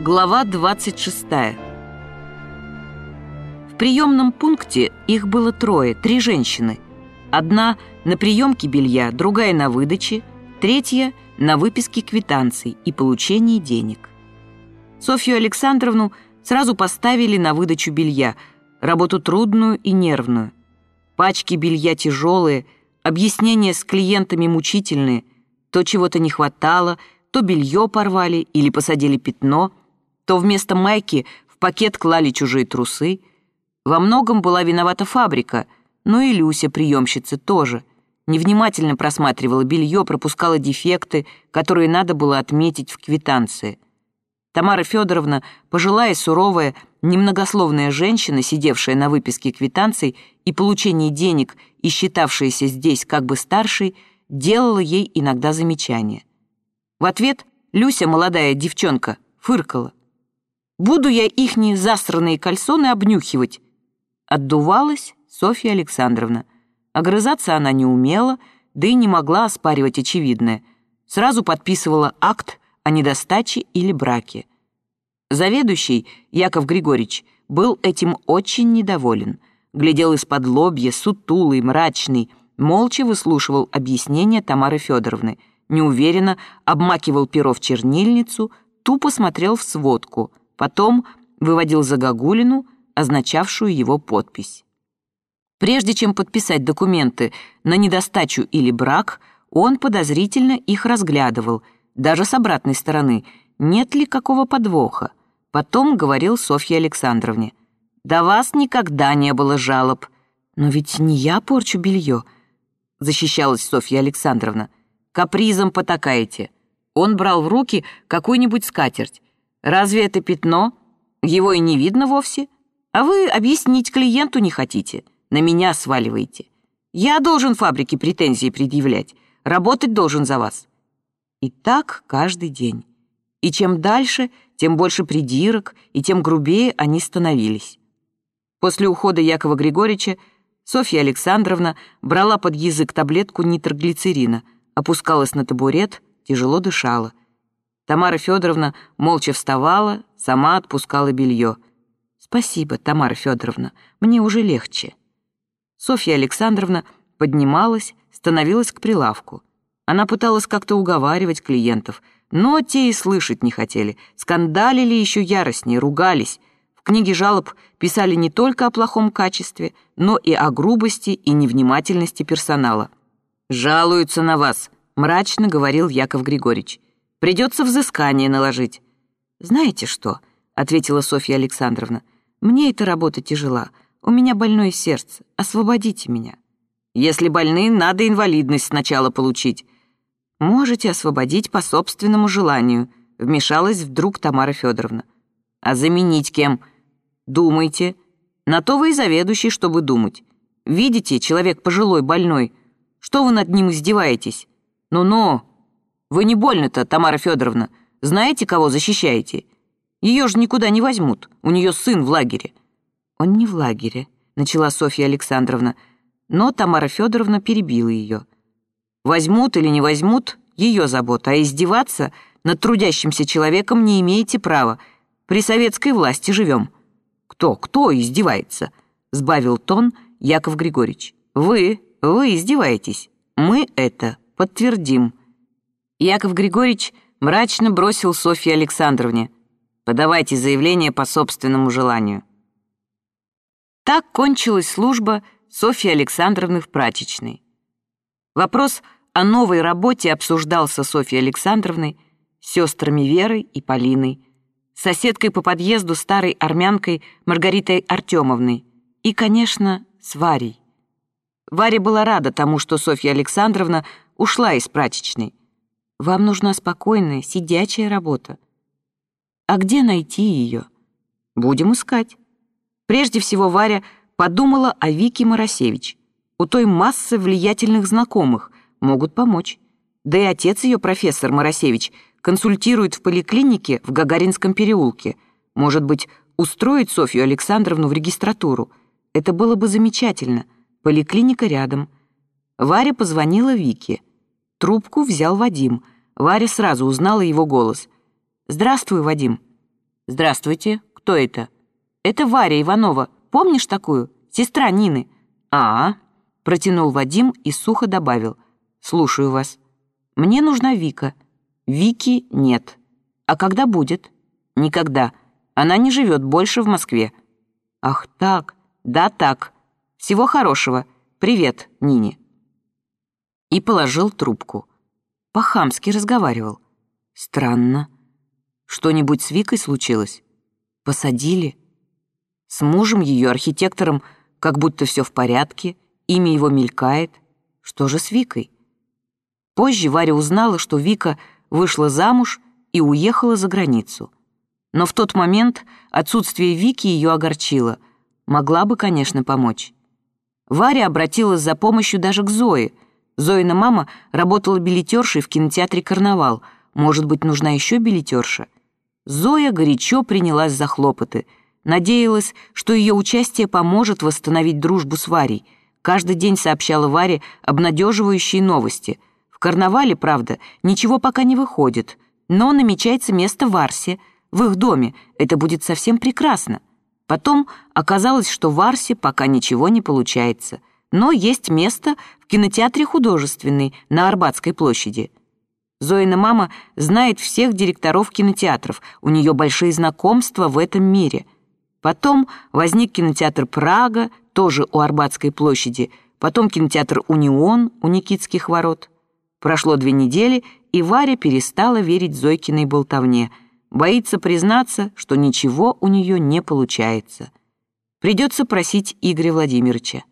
Глава 26. В приемном пункте их было трое, три женщины. Одна на приемке белья, другая на выдаче, третья на выписке квитанций и получении денег. Софью Александровну сразу поставили на выдачу белья, работу трудную и нервную. Пачки белья тяжелые, объяснения с клиентами мучительные, то чего-то не хватало, то белье порвали или посадили пятно – то вместо майки в пакет клали чужие трусы. Во многом была виновата фабрика, но и Люся, приемщица, тоже. Невнимательно просматривала белье, пропускала дефекты, которые надо было отметить в квитанции. Тамара Федоровна, пожилая, суровая, немногословная женщина, сидевшая на выписке квитанций и получении денег и считавшаяся здесь как бы старшей, делала ей иногда замечания. В ответ Люся, молодая девчонка, фыркала. Буду я ихние засранные кальсоны обнюхивать. Отдувалась Софья Александровна. Огрызаться она не умела, да и не могла оспаривать очевидное. Сразу подписывала акт о недостаче или браке. Заведующий, Яков Григорьевич, был этим очень недоволен. Глядел из-под лобья, сутулый, мрачный, молча выслушивал объяснения Тамары Федоровны, неуверенно обмакивал перо в чернильницу, тупо смотрел в сводку — Потом выводил загогулину, означавшую его подпись. Прежде чем подписать документы на недостачу или брак, он подозрительно их разглядывал, даже с обратной стороны, нет ли какого подвоха. Потом говорил Софье Александровне. «До вас никогда не было жалоб». «Но ведь не я порчу белье», — защищалась Софья Александровна. «Капризом потакаете». Он брал в руки какую-нибудь скатерть. Разве это пятно? Его и не видно вовсе. А вы объяснить клиенту не хотите. На меня сваливаете. Я должен фабрике претензии предъявлять. Работать должен за вас. И так каждый день. И чем дальше, тем больше придирок, и тем грубее они становились. После ухода Якова Григорьевича Софья Александровна брала под язык таблетку нитроглицерина, опускалась на табурет, тяжело дышала. Тамара Федоровна молча вставала, сама отпускала белье. «Спасибо, Тамара Федоровна, мне уже легче». Софья Александровна поднималась, становилась к прилавку. Она пыталась как-то уговаривать клиентов, но те и слышать не хотели, скандалили еще яростнее, ругались. В книге жалоб писали не только о плохом качестве, но и о грубости и невнимательности персонала. «Жалуются на вас», — мрачно говорил Яков Григорьевич. Придется взыскание наложить». «Знаете что?» — ответила Софья Александровна. «Мне эта работа тяжела. У меня больное сердце. Освободите меня». «Если больны, надо инвалидность сначала получить». «Можете освободить по собственному желанию», — вмешалась вдруг Тамара Федоровна. «А заменить кем?» «Думайте. На то вы и заведующий, чтобы думать. Видите, человек пожилой, больной. Что вы над ним издеваетесь? Ну-ну, вы не больно-то, Тамара Федоровна. Знаете, кого защищаете? Ее же никуда не возьмут. У нее сын в лагере». «Он не в лагере», — начала Софья Александровна. Но Тамара Федоровна перебила ее. «Возьмут или не возьмут — ее забота, а издеваться над трудящимся человеком не имеете права. При советской власти живем». «Кто, кто издевается?» — сбавил тон Яков Григорьевич. «Вы, вы издеваетесь. Мы это подтвердим». Яков Григорьевич мрачно бросил Софье Александровне. «Подавайте заявление по собственному желанию». Так кончилась служба Софьи Александровны в прачечной. Вопрос о новой работе обсуждался Софьей Александровной, сестрами Верой и Полиной, соседкой по подъезду старой армянкой Маргаритой Артемовной и, конечно, с Варей. Варя была рада тому, что Софья Александровна ушла из прачечной. Вам нужна спокойная, сидячая работа. А где найти ее? Будем искать. Прежде всего Варя подумала о Вике Моросевич. У той массы влиятельных знакомых, могут помочь. Да и отец ее, профессор Моросевич, консультирует в поликлинике в Гагаринском переулке. Может быть, устроить Софью Александровну в регистратуру. Это было бы замечательно. Поликлиника рядом. Варя позвонила Вике. Трубку взял Вадим. Варя сразу узнала его голос. «Здравствуй, Вадим». «Здравствуйте. Кто это?» «Это Варя Иванова. Помнишь такую? Сестра Нины». «А, -а — протянул Вадим и сухо добавил. «Слушаю вас. Мне нужна Вика. Вики нет. А когда будет?» «Никогда. Она не живет больше в Москве». «Ах так. Да так. Всего хорошего. Привет, Нине». И положил трубку. По-хамски разговаривал. Странно. Что-нибудь с Викой случилось? Посадили? С мужем ее, архитектором, как будто все в порядке, имя его мелькает. Что же с Викой? Позже Варя узнала, что Вика вышла замуж и уехала за границу. Но в тот момент отсутствие Вики ее огорчило. Могла бы, конечно, помочь. Варя обратилась за помощью даже к Зое. Зоина мама работала билетершей в кинотеатре «Карнавал». Может быть, нужна еще билетерша? Зоя горячо принялась за хлопоты. Надеялась, что ее участие поможет восстановить дружбу с Варей. Каждый день сообщала Варе обнадеживающие новости. В карнавале, правда, ничего пока не выходит, но намечается место в Арсе, в их доме. Это будет совсем прекрасно. Потом оказалось, что в Арсе пока ничего не получается. Но есть место в кинотеатре художественный на Арбатской площади. Зоина мама знает всех директоров кинотеатров, у нее большие знакомства в этом мире. Потом возник кинотеатр «Прага», тоже у Арбатской площади, потом кинотеатр «Унион» у Никитских ворот. Прошло две недели, и Варя перестала верить Зойкиной болтовне. Боится признаться, что ничего у нее не получается. Придется просить Игоря Владимировича.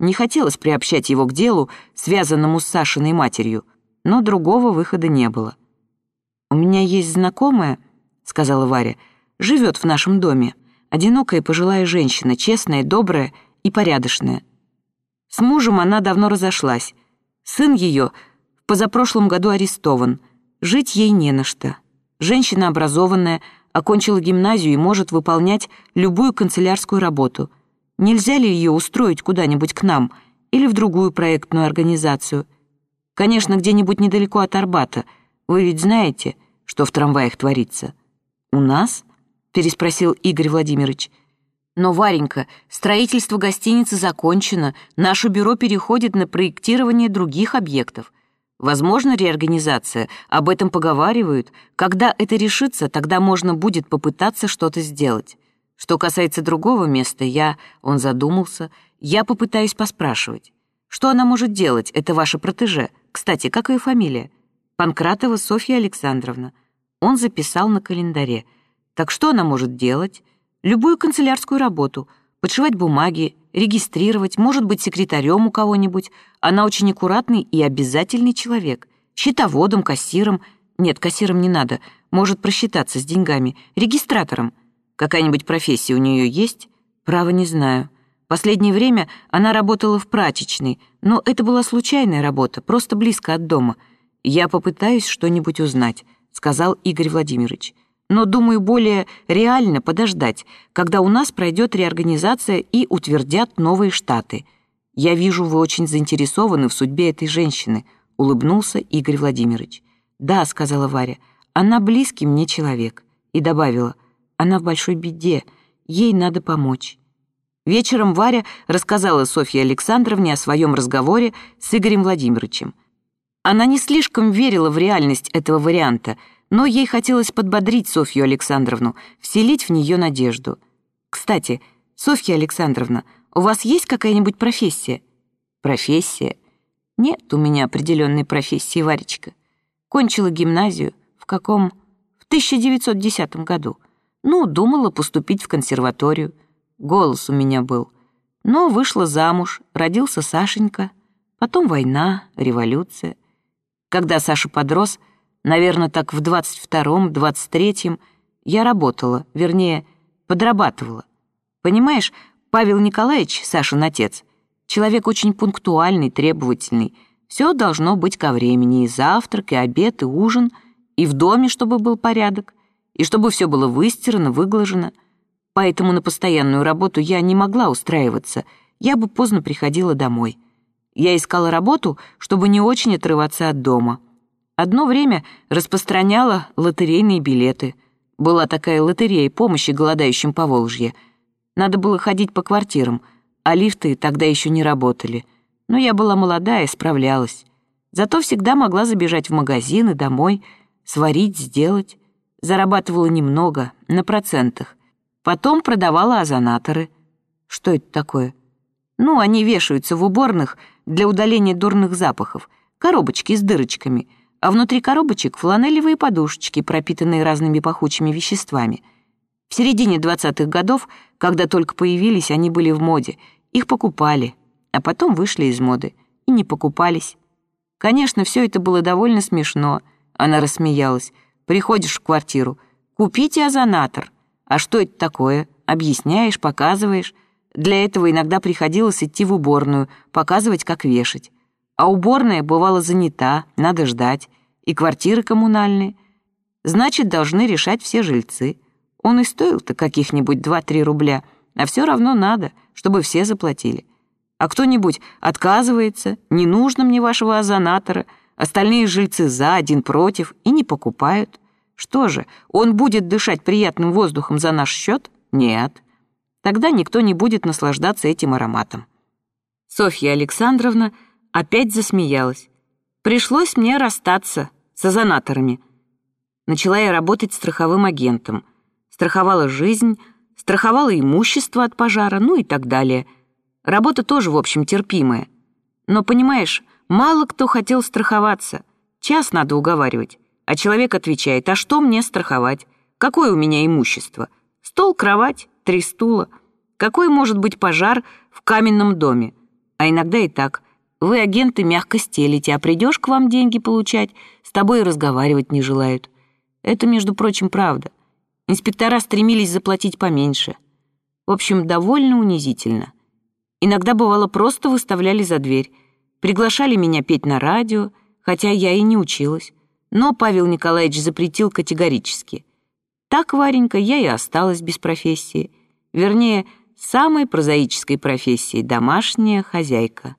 Не хотелось приобщать его к делу, связанному с Сашиной матерью но другого выхода не было. «У меня есть знакомая», — сказала Варя, — «живет в нашем доме. Одинокая пожилая женщина, честная, добрая и порядочная. С мужем она давно разошлась. Сын ее в позапрошлом году арестован. Жить ей не на что. Женщина образованная, окончила гимназию и может выполнять любую канцелярскую работу. Нельзя ли ее устроить куда-нибудь к нам или в другую проектную организацию?» Конечно, где-нибудь недалеко от Арбата. Вы ведь знаете, что в трамваях творится?» «У нас?» — переспросил Игорь Владимирович. «Но, Варенька, строительство гостиницы закончено, наше бюро переходит на проектирование других объектов. Возможно, реорганизация, об этом поговаривают. Когда это решится, тогда можно будет попытаться что-то сделать. Что касается другого места, я...» — он задумался. «Я попытаюсь поспрашивать. Что она может делать, это ваше протеже?» Кстати, как ее фамилия? Панкратова Софья Александровна. Он записал на календаре. Так что она может делать? Любую канцелярскую работу. Подшивать бумаги, регистрировать, может быть, секретарем у кого-нибудь. Она очень аккуратный и обязательный человек. Счетоводом, кассиром. Нет, кассиром не надо. Может просчитаться с деньгами. Регистратором. Какая-нибудь профессия у нее есть? Право не знаю. Последнее время она работала в прачечной, но это была случайная работа, просто близко от дома. «Я попытаюсь что-нибудь узнать», — сказал Игорь Владимирович. «Но, думаю, более реально подождать, когда у нас пройдет реорганизация и утвердят новые штаты. Я вижу, вы очень заинтересованы в судьбе этой женщины», — улыбнулся Игорь Владимирович. «Да», — сказала Варя, — «она близкий мне человек». И добавила, «она в большой беде, ей надо помочь». Вечером Варя рассказала Софье Александровне о своем разговоре с Игорем Владимировичем. Она не слишком верила в реальность этого варианта, но ей хотелось подбодрить Софью Александровну, вселить в нее надежду. «Кстати, Софья Александровна, у вас есть какая-нибудь профессия?» «Профессия?» «Нет у меня определенной профессии, Варечка. Кончила гимназию. В каком?» «В 1910 году. Ну, думала поступить в консерваторию голос у меня был. Но вышла замуж, родился Сашенька, потом война, революция. Когда Саша подрос, наверное, так в 22-м, 23-м, я работала, вернее, подрабатывала. Понимаешь, Павел Николаевич, Сашин отец, человек очень пунктуальный, требовательный. Все должно быть ко времени, и завтрак, и обед, и ужин, и в доме, чтобы был порядок, и чтобы все было выстирано, выглажено — поэтому на постоянную работу я не могла устраиваться, я бы поздно приходила домой. Я искала работу, чтобы не очень отрываться от дома. Одно время распространяла лотерейные билеты. Была такая лотерея помощи голодающим по Волжье. Надо было ходить по квартирам, а лифты тогда еще не работали. Но я была молодая, справлялась. Зато всегда могла забежать в магазин и домой, сварить, сделать. Зарабатывала немного, на процентах. Потом продавала озонаторы. Что это такое? Ну, они вешаются в уборных для удаления дурных запахов. Коробочки с дырочками — а внутри коробочек фланелевые подушечки, пропитанные разными пахучими веществами. В середине 20-х годов, когда только появились, они были в моде. Их покупали, а потом вышли из моды и не покупались. Конечно, все это было довольно смешно. Она рассмеялась. Приходишь в квартиру. Купите озонатор. А что это такое? Объясняешь, показываешь. Для этого иногда приходилось идти в уборную, показывать, как вешать а уборная бывала занята, надо ждать, и квартиры коммунальные. Значит, должны решать все жильцы. Он и стоил-то каких-нибудь 2-3 рубля, а все равно надо, чтобы все заплатили. А кто-нибудь отказывается, не нужно мне вашего озонатора, остальные жильцы за, один против, и не покупают. Что же, он будет дышать приятным воздухом за наш счет? Нет. Тогда никто не будет наслаждаться этим ароматом. Софья Александровна опять засмеялась. Пришлось мне расстаться с озонаторами. Начала я работать страховым агентом. Страховала жизнь, страховала имущество от пожара, ну и так далее. Работа тоже, в общем, терпимая. Но, понимаешь, мало кто хотел страховаться. Час надо уговаривать. А человек отвечает, а что мне страховать? Какое у меня имущество? Стол, кровать, три стула. Какой может быть пожар в каменном доме? А иногда и так – вы, агенты, мягко стелите, а придешь к вам деньги получать, с тобой и разговаривать не желают. Это, между прочим, правда. Инспектора стремились заплатить поменьше. В общем, довольно унизительно. Иногда, бывало, просто выставляли за дверь. Приглашали меня петь на радио, хотя я и не училась. Но Павел Николаевич запретил категорически. Так, Варенька, я и осталась без профессии. Вернее, самой прозаической профессии — домашняя хозяйка.